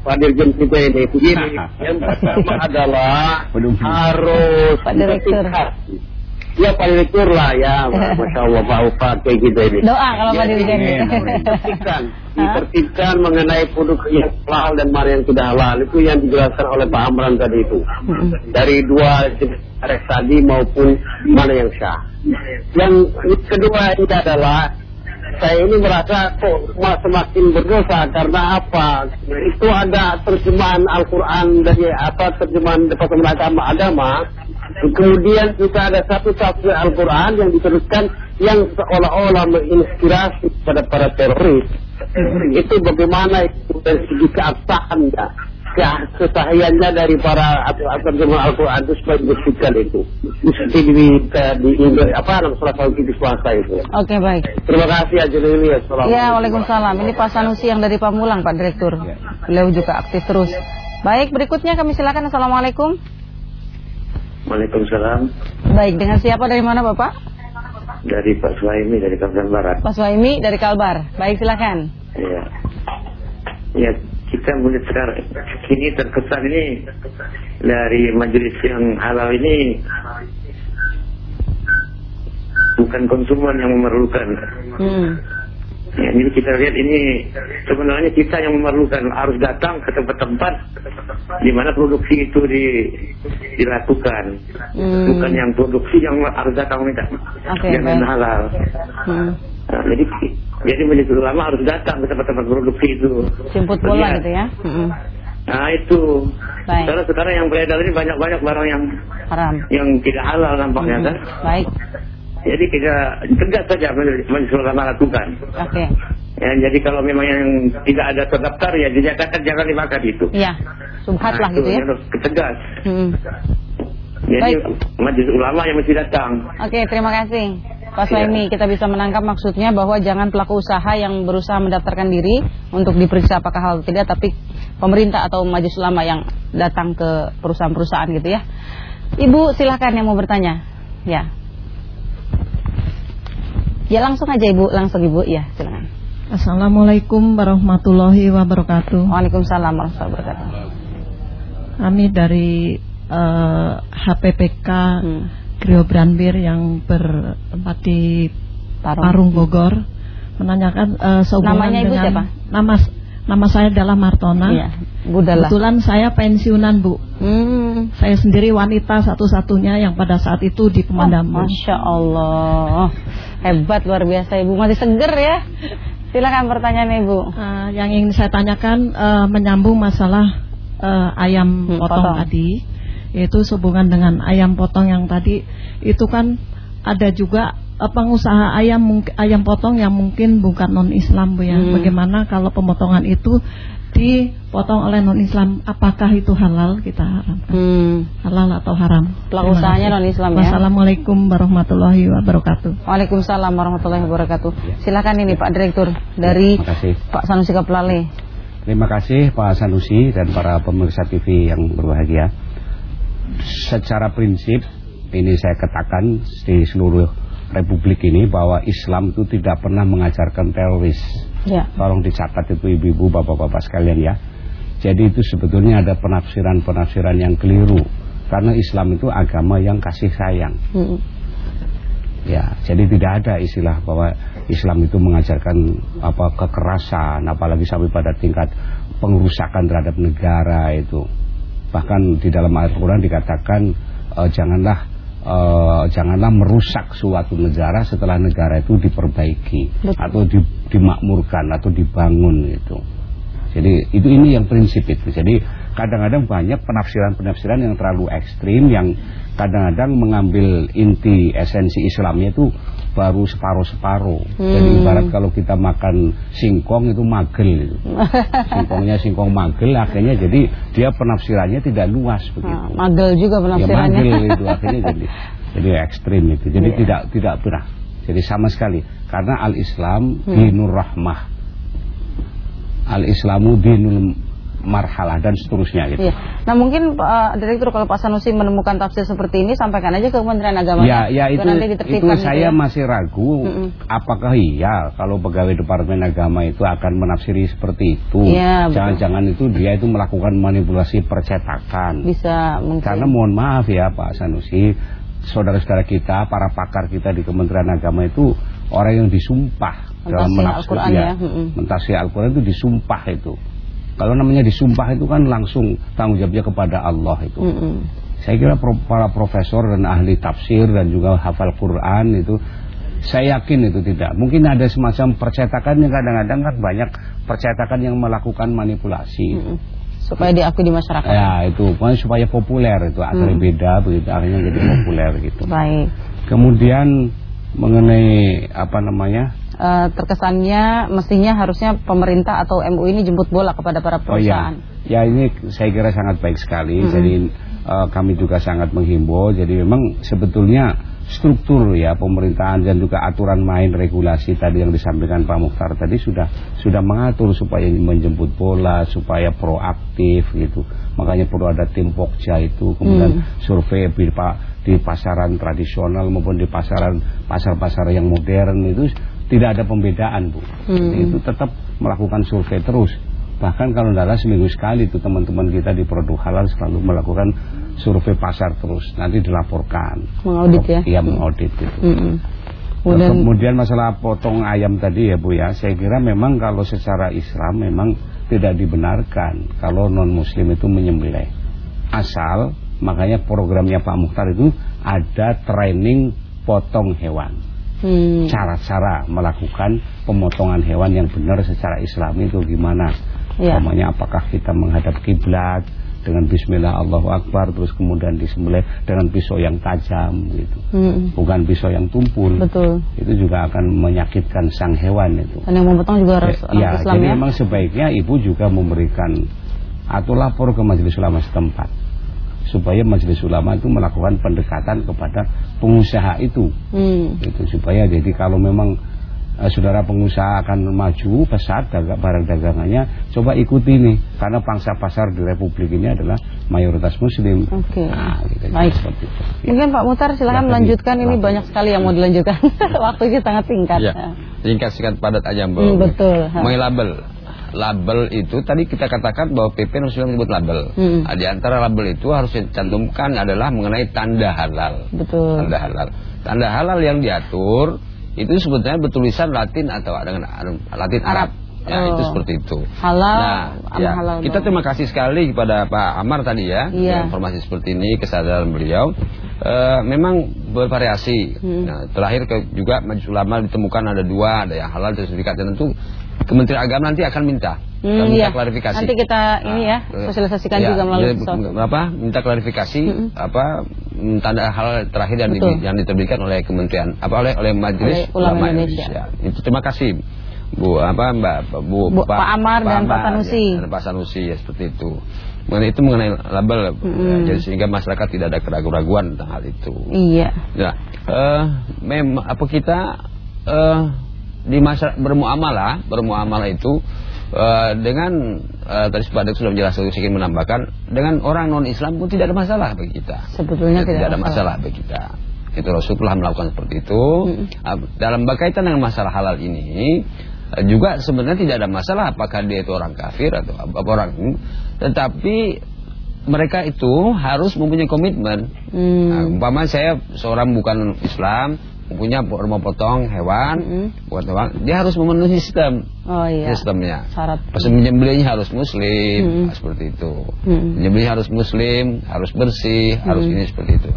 Pak Dirjen kita ini begini. yang pertama adalah harus Pak Direktur. Ya Pak Direktur lah ya, Masya Allah Pak Upah kayak gitu ini. Doa kalau Pak Dirjen. Diperhatikan, diperhatikan mengenai produk yang halal dan mana yang tidak halal itu yang dijelaskan oleh Pak Amran tadi itu. Dari dua jenis tadi maupun mana yang syah. Yang kedua ini adalah saya ini merasa kok semakin berdosa karena apa? Itu ada terjemahan Al-Quran dari apa terjemahan Departemen Agama Agama. Kemudian juga ada satu tafsir Al-Quran yang diteruskan yang seolah-olah menginspirasi pada para teroris. Itu bagaimana itu dari segi keabsahannya kesahiannya dari para terjemah Al-Quran itu supaya dibuktikan itu. Mesti di, di, di apa namanya surat al di swasta itu. Oke baik. Terima kasih Aja Lili. Assalamualaikum. Ya Waalaikumsalam. Ini Pak Sanusi yang dari Pamulang Pak Direktur. Beliau juga aktif terus. Baik berikutnya kami silakan. Assalamualaikum. Waalaikumsalam. Baik dengan siapa dari mana Bapak? Dari Pak Suhaimi dari Kalbar Barat. Pak Suhaimi dari Kalbar. Baik silakan. Iya. Ya, kita melihat sekarang ini terkesan ini dari majelis yang halal ini bukan konsumen yang memerlukan. Hmm. Ya, jadi kita lihat ini sebenarnya kita yang memerlukan harus datang ke tempat-tempat di mana produksi itu di, dilakukan, hmm. bukan yang produksi yang harus datang minta okay, yang halal. Hmm. Nah, jadi jadi majelis ulama harus datang ke tempat-tempat produksi itu. Jemput bola gitu ya. -hmm. Nah itu. Baik. Karena sekarang yang beredar ini banyak-banyak barang yang haram, yang tidak halal nampaknya -hmm. kan. Baik. Jadi kita tegas saja majelis ulama lakukan. Oke. Okay. Ya, jadi kalau memang yang tidak ada terdaftar ya dinyatakan jangan dimakan itu. Iya. Subhat nah, lah gitu ya. Harus tegas. Hmm. Jadi Baik. majelis ulama yang mesti datang. Oke, terima kasih. Pak Suhaimi, ya. kita bisa menangkap maksudnya bahwa jangan pelaku usaha yang berusaha mendaftarkan diri untuk diperiksa apakah hal tidak, tapi pemerintah atau majelis ulama yang datang ke perusahaan-perusahaan gitu ya. Ibu silahkan yang mau bertanya. Ya. Ya langsung aja Ibu, langsung Ibu. Ya, silakan. Assalamualaikum warahmatullahi wabarakatuh. Waalaikumsalam warahmatullahi wabarakatuh. Kami dari uh, eh, HPPK hmm. Grio Branbir yang bertempat di Parung, Parung Bogor menanyakan uh, sehubungan Namanya ibu dengan siapa? nama nama saya adalah Martona. Iya, Budala. Kebetulan saya pensiunan Bu. Hmm. Saya sendiri wanita satu-satunya yang pada saat itu di Pemandamu. Oh, Masya Allah, hebat luar biasa Ibu masih seger ya. Silakan pertanyaan Ibu. Uh, yang ingin saya tanyakan uh, menyambung masalah uh, ayam hmm, potong, potong tadi yaitu sehubungan dengan ayam potong yang tadi itu kan ada juga uh, pengusaha ayam ayam potong yang mungkin bukan non Islam bu ya. Hmm. Bagaimana kalau pemotongan itu dipotong oleh non Islam, apakah itu halal kita haramkan? Hmm. Halal atau haram? Pelaku usahanya non Islam ya. Wassalamualaikum warahmatullahi wabarakatuh. Waalaikumsalam warahmatullahi wabarakatuh. Silakan ini Pak Direktur dari Pak Sanusi Kaplale. Terima kasih Pak Sanusi dan para pemirsa TV yang berbahagia secara prinsip ini saya katakan di seluruh republik ini bahwa Islam itu tidak pernah mengajarkan teroris. Ya. Tolong dicatat itu ibu-ibu, bapak-bapak sekalian ya. Jadi itu sebetulnya ada penafsiran-penafsiran yang keliru. Karena Islam itu agama yang kasih sayang. Hmm. Ya, jadi tidak ada istilah bahwa Islam itu mengajarkan apa kekerasan, apalagi sampai pada tingkat pengerusakan terhadap negara itu. Bahkan di dalam Al-Quran dikatakan uh, janganlah uh, janganlah merusak suatu negara setelah negara itu diperbaiki Betul. atau di, dimakmurkan atau dibangun itu. Jadi itu ini yang prinsip itu. Jadi kadang-kadang banyak penafsiran-penafsiran yang terlalu ekstrim yang kadang-kadang mengambil inti esensi Islamnya itu baru separuh-separuh. Hmm. Jadi ibarat kalau kita makan singkong itu magel itu. Singkongnya singkong magel akhirnya jadi dia penafsirannya tidak luas begitu. Ah, magel juga ya, penafsirannya. Ya magel itu akhirnya jadi jadi ekstrim itu. Jadi yeah. tidak tidak pernah. Jadi sama sekali karena al-Islam hmm. dinur rahmah. Al-Islamu dinul marhalah dan seterusnya gitu. Iya. Nah mungkin uh, Direktur kalau Pak Sanusi menemukan tafsir seperti ini sampaikan aja ke Kementerian Agama. Ya, ya itu itu saya ya. masih ragu mm -mm. apakah iya kalau pegawai Departemen Agama itu akan menafsiri seperti itu. Iya, Jangan-jangan ya, itu dia itu melakukan manipulasi percetakan. Bisa mungkin. Karena mohon maaf ya Pak Sanusi, saudara-saudara kita, para pakar kita di Kementerian Agama itu orang yang disumpah dalam menafsir ya, mentafsir Al-Quran itu disumpah itu. Kalau namanya disumpah itu kan langsung tanggung jawabnya kepada Allah itu. Mm -hmm. Saya kira pro, para profesor dan ahli tafsir dan juga hafal Quran itu saya yakin itu tidak. Mungkin ada semacam percetakan yang kadang-kadang kan banyak percetakan yang melakukan manipulasi. Mm -hmm. Supaya diakui di masyarakat. Ya itu, supaya populer itu akhirnya mm. beda begitu akhirnya jadi populer gitu. Baik. Kemudian mengenai apa namanya uh, terkesannya mestinya harusnya pemerintah atau MUI ini jemput bola kepada para perusahaan. Oh, ya. ya ini saya kira sangat baik sekali. Hmm. Jadi uh, kami juga sangat menghimbau. Jadi memang sebetulnya struktur ya pemerintahan dan juga aturan main regulasi tadi yang disampaikan Pak Mukhtar tadi sudah sudah mengatur supaya menjemput bola supaya proaktif gitu makanya perlu ada tim pokja itu kemudian hmm. survei di, di pasaran tradisional maupun di pasaran pasar-pasar yang modern itu tidak ada pembedaan Bu. Hmm. itu tetap melakukan survei terus. Bahkan kalau tidak seminggu sekali itu teman-teman kita di produk halal selalu melakukan survei pasar terus. Nanti dilaporkan. Mengaudit ya? Iya mengaudit itu. Hmm. Kemudian, kemudian masalah potong ayam tadi ya Bu ya, saya kira memang kalau secara Islam memang tidak dibenarkan kalau non Muslim itu menyembelih. Asal makanya programnya Pak Mukhtar itu ada training potong hewan. Hmm. cara-cara hmm. melakukan pemotongan hewan yang benar secara islami itu gimana ya. namanya apakah kita menghadap kiblat dengan bismillah Allahu Akbar terus kemudian disembelih dengan pisau yang tajam gitu hmm. bukan pisau yang tumpul betul itu juga akan menyakitkan sang hewan itu dan yang memotong juga harus ya, ya Islam jadi ya? memang sebaiknya ibu juga memberikan atau lapor ke majelis ulama setempat supaya majelis ulama itu melakukan pendekatan kepada pengusaha itu hmm. itu supaya jadi kalau memang uh, saudara pengusaha akan maju pesat dagang barang dagangannya coba ikuti nih karena pangsa pasar di republik ini adalah mayoritas muslim oke okay. nah, gitu, baik seperti itu. mungkin Pak Mutar silakan ya, melanjutkan ini nah. banyak sekali yang mau dilanjutkan waktu ini sangat singkat ya. singkat singkat padat aja mbak hmm, betul mengenai label itu tadi kita katakan bahwa PP sudah menyebut label. Hmm. Nah, di antara label itu harus dicantumkan adalah mengenai tanda halal. Betul. Tanda halal. Tanda halal yang diatur itu sebetulnya bertulisan Latin atau dengan Latin Arab. Ya oh. itu seperti itu. Halal. Nah, ya, halal kita terima kasih sekali kepada Pak Amar tadi ya, iya. informasi seperti ini kesadaran beliau. Uh, memang bervariasi. Hmm. Nah, terakhir ke, juga majelis ulama ditemukan ada dua, ada yang halal sertifikat dan tentu Kementerian Agama nanti akan minta hmm, minta iya. klarifikasi. Nanti kita ini ya sosialisasikan ya, juga melalui ya, apa minta klarifikasi hmm. apa tanda hal terakhir yang, di, yang diterbitkan oleh Kementerian apa oleh oleh Majelis oleh Ulama, Indonesia. Indonesia. Itu terima kasih Bu apa Mbak Bu, Bu Pak, Pak Amar Pak dan Pak Sanusi. Ya, dan Pak Sanusi ya seperti itu. Mengenai itu mengenai label hmm. ya, jadi sehingga masyarakat tidak ada keraguan-raguan tentang hal itu. Iya. Nah, uh, mem apa kita uh, di masa bermuamalah, bermuamalah itu uh, dengan uh, tadi Pak sudah menjelaskan saya ingin menambahkan dengan orang non Islam pun tidak ada masalah bagi kita. Sebetulnya tidak, tidak ada masalah. bagi kita. Itu Rasulullah melakukan seperti itu. Hmm. Uh, dalam berkaitan dengan masalah halal ini uh, juga sebenarnya tidak ada masalah apakah dia itu orang kafir atau apa orang tetapi mereka itu harus mempunyai komitmen. Hmm. Nah, umpama saya seorang bukan Islam, punya rumah potong hewan, mm buat hewan, dia harus memenuhi sistem. Oh iya. Sistemnya. Syarat. Pas menyembelihnya harus muslim, mm seperti itu. Mm. Menyembelih harus muslim, harus bersih, mm harus ini seperti itu.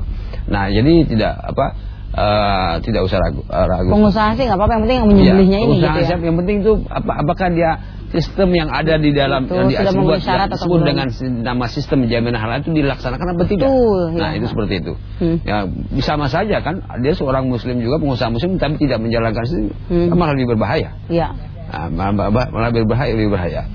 Nah, jadi tidak apa uh, tidak usah ragu, uh, ragu. Pengusaha sih nggak apa-apa, yang penting yang menyembelihnya ya, ini gitu ya. Yang penting itu apa apakah dia sistem yang ada di dalam Betul, yang disebut, yang disebut dengan nama sistem jaminan halal itu dilaksanakan apa tidak? Betul, nah, ya. itu seperti itu. Hmm. Ya, sama saja kan dia seorang muslim juga pengusaha muslim tapi tidak menjalankan itu hmm. malah lebih berbahaya. Iya. Nah, malah, malah lebih berbahaya, lebih berbahaya.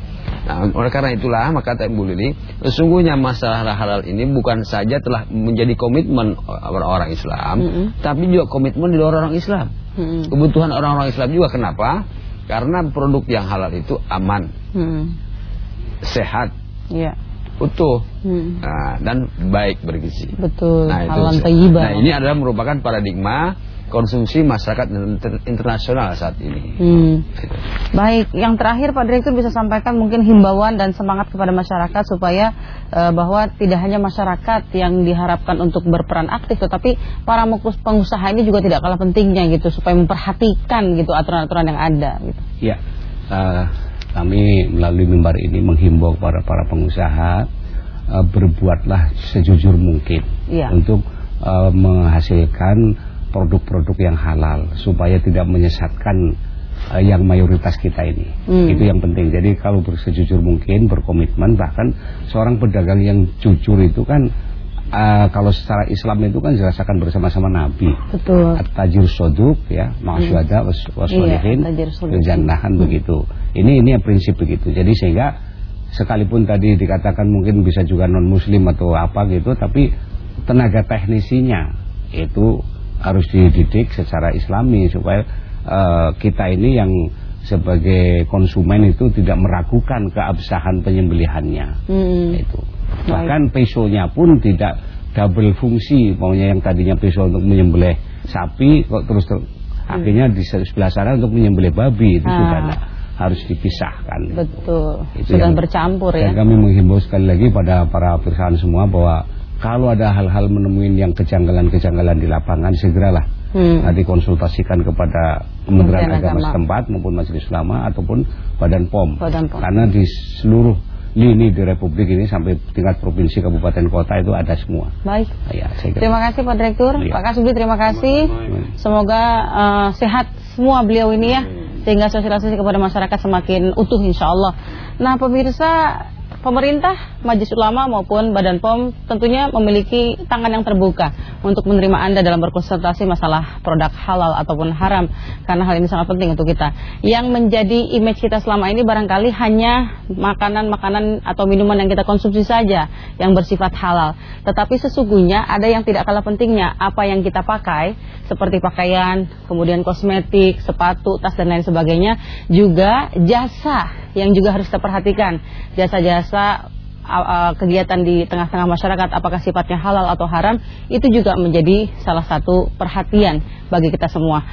Nah, oleh karena itulah maka Bu Lili, sesungguhnya masalah halal ini bukan saja telah menjadi komitmen orang-orang Islam, mm -hmm. tapi juga komitmen di luar orang Islam. Mm -hmm. Kebutuhan orang-orang Islam juga kenapa? Karena produk yang halal itu aman, hmm. sehat, Iya. Utuh. Hmm. Nah, dan baik bergizi. Betul. Nah, itu. Nah, ini adalah merupakan paradigma konsumsi masyarakat internasional saat ini. Hmm. Baik, yang terakhir Pak Direktur bisa sampaikan mungkin himbauan dan semangat kepada masyarakat supaya uh, bahwa tidak hanya masyarakat yang diharapkan untuk berperan aktif, tetapi para pengusaha ini juga tidak kalah pentingnya gitu supaya memperhatikan gitu aturan-aturan yang ada. Gitu. Ya, uh, kami melalui mimbar ini menghimbau para para pengusaha uh, berbuatlah sejujur mungkin ya. untuk uh, menghasilkan produk-produk yang halal supaya tidak menyesatkan uh, yang mayoritas kita ini. Hmm. Itu yang penting. Jadi kalau bersejujur mungkin berkomitmen bahkan seorang pedagang yang jujur itu kan uh, kalau secara Islam itu kan dirasakan bersama-sama Nabi. Betul. At-tajir soduk ya, masyada hmm. waswalihin, iya, jannahan hmm. begitu. Ini ini prinsip begitu. Jadi sehingga sekalipun tadi dikatakan mungkin bisa juga non muslim atau apa gitu, tapi tenaga teknisinya itu harus dididik secara islami supaya uh, kita ini yang sebagai konsumen itu tidak meragukan keabsahan penyembelihannya. Hmm. itu. Bahkan pesonya pun tidak double fungsi. Maunya yang tadinya peso untuk menyembelih sapi kok terus ter hmm. akhirnya di sebelah sana untuk menyembelih babi. Itu ah. sudah harus dipisahkan. Betul. Itu sudah yang, bercampur ya. kami menghimbau sekali lagi pada para perusahaan semua bahwa kalau ada hal-hal menemuin yang kejanggalan-kejanggalan di lapangan segeralah hmm. nah, dikonsultasikan kepada Kementerian Agama setempat maupun Majelis Ulama ataupun Badan POM. Badan POM. Karena di seluruh lini di Republik ini sampai tingkat provinsi, kabupaten, kota itu ada semua. Baik. Ya, terima kasih Pak Direktur, ya. Pak Kasubdi terima kasih. Semoga uh, sehat semua beliau ini ya, sehingga sosialisasi kepada masyarakat semakin utuh insya Allah. Nah pemirsa pemerintah, Majelis Ulama maupun Badan POM tentunya memiliki tangan yang terbuka untuk menerima Anda dalam berkonsultasi masalah produk halal ataupun haram karena hal ini sangat penting untuk kita. Yang menjadi image kita selama ini barangkali hanya makanan-makanan atau minuman yang kita konsumsi saja yang bersifat halal. Tetapi sesungguhnya ada yang tidak kalah pentingnya apa yang kita pakai seperti pakaian, kemudian kosmetik, sepatu, tas dan lain sebagainya juga jasa yang juga harus kita perhatikan jasa-jasa kegiatan di tengah-tengah masyarakat apakah sifatnya halal atau haram itu juga menjadi salah satu perhatian bagi kita semua.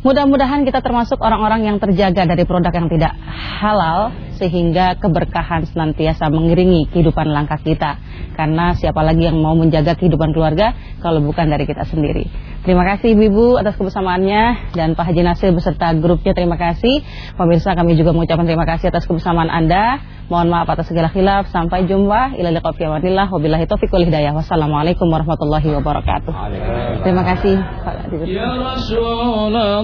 Mudah-mudahan kita termasuk orang-orang yang terjaga dari produk yang tidak halal sehingga keberkahan senantiasa mengiringi kehidupan langkah kita. Karena siapa lagi yang mau menjaga kehidupan keluarga kalau bukan dari kita sendiri. Terima kasih Ibu atas kebersamaannya dan Pak Haji Nasir beserta grupnya terima kasih. Pemirsa kami juga mengucapkan terima kasih atas kebersamaan Anda. Mohon maaf atas segala khilaf. Sampai jumpa. Ila liqa fi amanillah wabillahi taufiq wal hidayah. Wassalamualaikum warahmatullahi wabarakatuh. Terima kasih Ya Rasulullah